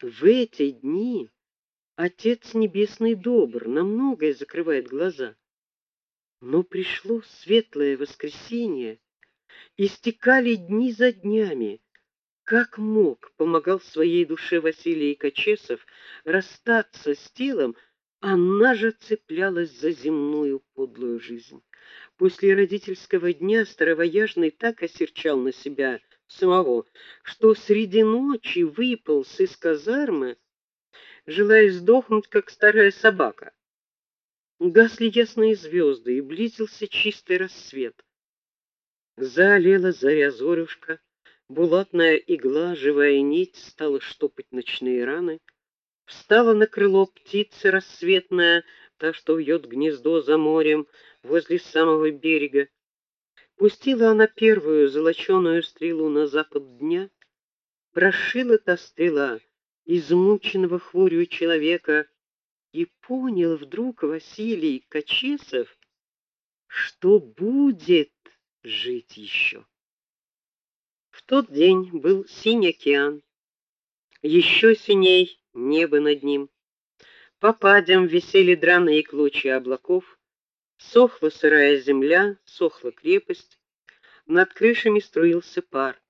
В эти дни Отец Небесный добр, на многое закрывает глаза. Но пришло светлое воскресенье, истекали дни за днями. Как мог, помогал своей душе Василий Качесов расстаться с телом, она же цеплялась за земную подлую жизнь. После родительского дня старовояжный так осерчал на себя самого, что среди ночи выполз из казармы, желая сдохнуть, как старая собака. Гасли ясные звезды, и близился чистый рассвет. Заолела заря зорюшка, булатная игла, живая нить стала штопать ночные раны. Встала на крыло птица рассветная, та, что вьет гнездо за морем возле самого берега. Пустила она первую золоченую стрелу на запад дня, прошила та стрела измученного хворью человека и понял вдруг Василий Качесов, что будет жить еще. В тот день был синий океан, еще синей небо над ним. По падям висели драные клочья облаков, сохла сырая земля, сохла крепость, над крышами струился пар.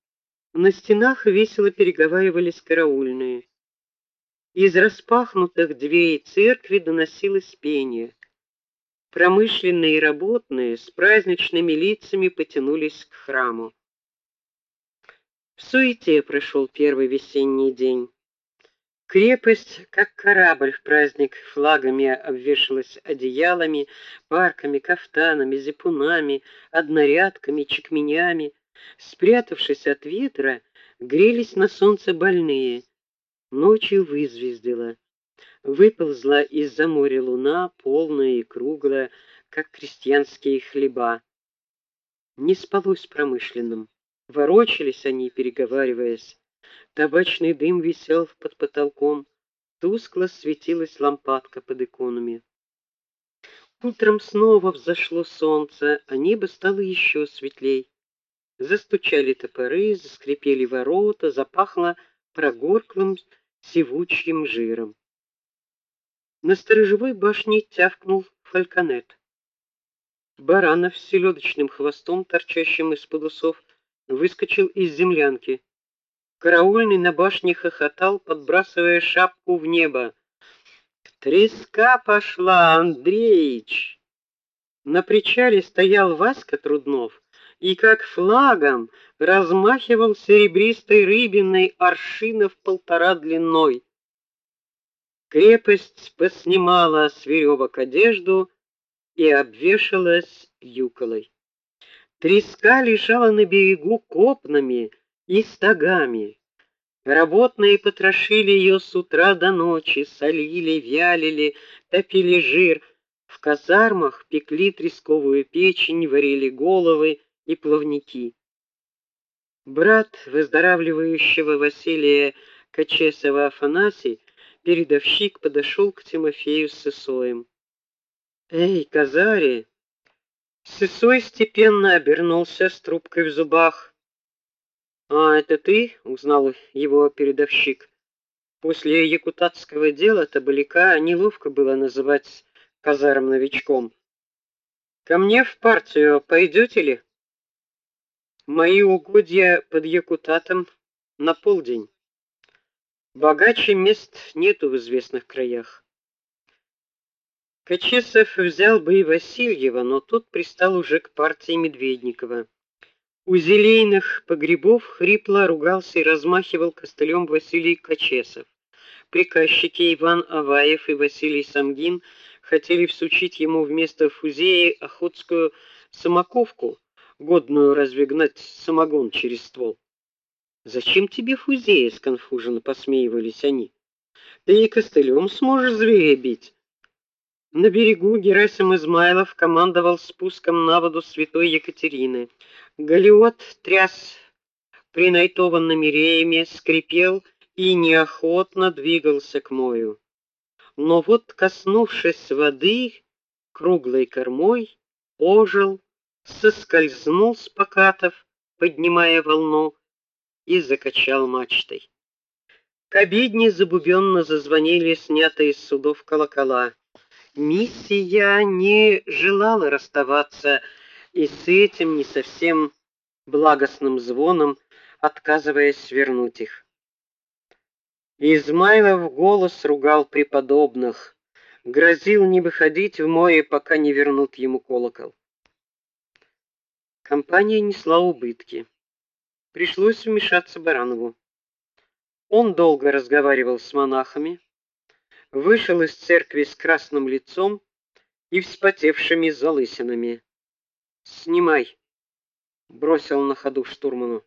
На стенах весело переговаривались караульные. Из распахнутых дверей церкви доносилось пение. Промышленные и работные с праздничными лицами потянулись к храму. В суете прошел первый весенний день. Крепость, как корабль в праздник, флагами обвешалась одеялами, парками, кафтанами, зипунами, однорядками, чекменями. Спрятавшись от ветра, грелись на солнце больные. Ночью вызвездила. Выползла из-за моря луна, полная и круглая, как крестьянские хлеба. Не спалось промышленным. Ворочались они, переговариваясь. Табачный дым висел под потолком, тускло светилась лампадка под иконами. Утром снова взошло солнце, а небо стало еще светлей. Застучали топоры, заскрипели ворота, запахло прогорклым сивучим жиром. На сторожевой башне тявкнул фальконет. Баранов с селедочным хвостом, торчащим из-под усов, выскочил из землянки. Караульный на башне хохотал, подбрасывая шапку в небо. Треска пошла, Андреич. На причале стоял Васька Труднов и как флагом размахивал серебристой рыбиной аршинов полтора длиной. Крепость поснимала с веревок одежду и обвешалась юколой. Треска лежала на берегу копнами и стогами. Работные потрошили ее с утра до ночи, солили, вялили, топили жир. В казармах пекли тресковую печень, варили головы, и плавники. Брат выздоравливающего Василия Качесова Афанасий, передовщик, подошел к Тимофею с Сысоем. "Эй, Казари!" Сысой степенно обернулся с трубкой в зубах. "А, это ты?" узнал его передовщик. После якутатского дела Табаляка неловко было называть казарм новичком. Ко мне в партию пойдете ли? Мои угодья под Якутатом на полдень. Богаче мест нету в известных краях. Качесов взял бы и Васильева, но тот пристал уже к партии Медведникова. У зелейных погребов хрипло ругался и размахивал костылем Василий Качесов. Приказчики Иван Аваев и Василий Самгин хотели всучить ему вместо фузеи охотскую самоковку годную разве гнать самогон через ствол. Зачем тебе фузея, сконфуженно посмеивались они. Ты и костылем сможешь зверя бить. На берегу Герасим Измайлов командовал спуском на воду святой Екатерины. Галиот тряс принайтованными реями, скрипел и неохотно двигался к морю. Но вот, коснувшись воды круглой кормой, ожил соскользнул с покатов, поднимая волну, и закачал мачтой. К обедне забубенно зазвонили снятые с судов колокола. Миссия не желала расставаться и с этим не совсем благостным звоном, отказываясь свернуть их. Измайлов голос ругал преподобных, грозил не выходить в море, пока не вернут ему колокол. Компания несла убытки. Пришлось вмешаться Баранову. Он долго разговаривал с монахами, вышел из церкви с красным лицом и вспотевшими залысинами. "Снимай", бросил на ходу штурману.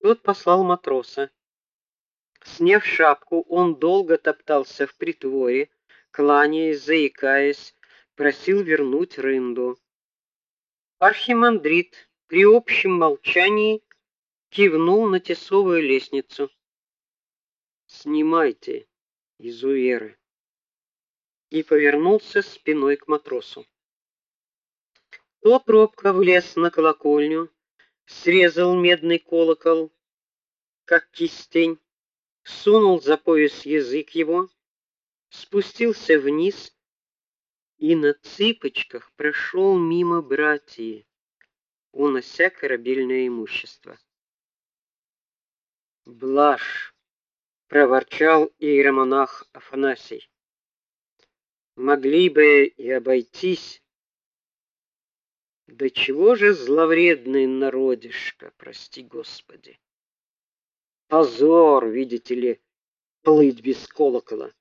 Тот послал матроса. Сняв шапку, он долго топтался в притворе, кланяясь, заикаясь, просил вернуть рынду. Архимандрит при общем молчании кивнул на тесовую лестницу. Снимайте, изуверы. И повернулся спиной к матросу. Тот робко влез на колокольню, срезал медный колокол, как кистень, сунул за пояс язык его, спустился вниз и на цыпочках прошел мимо братьев, унося корабельное имущество. Блажь проворчал иеромонах Афанасий. Могли бы и обойтись. Да чего же зловредный народишко, прости Господи. Позор, видите ли, плыть без колокола.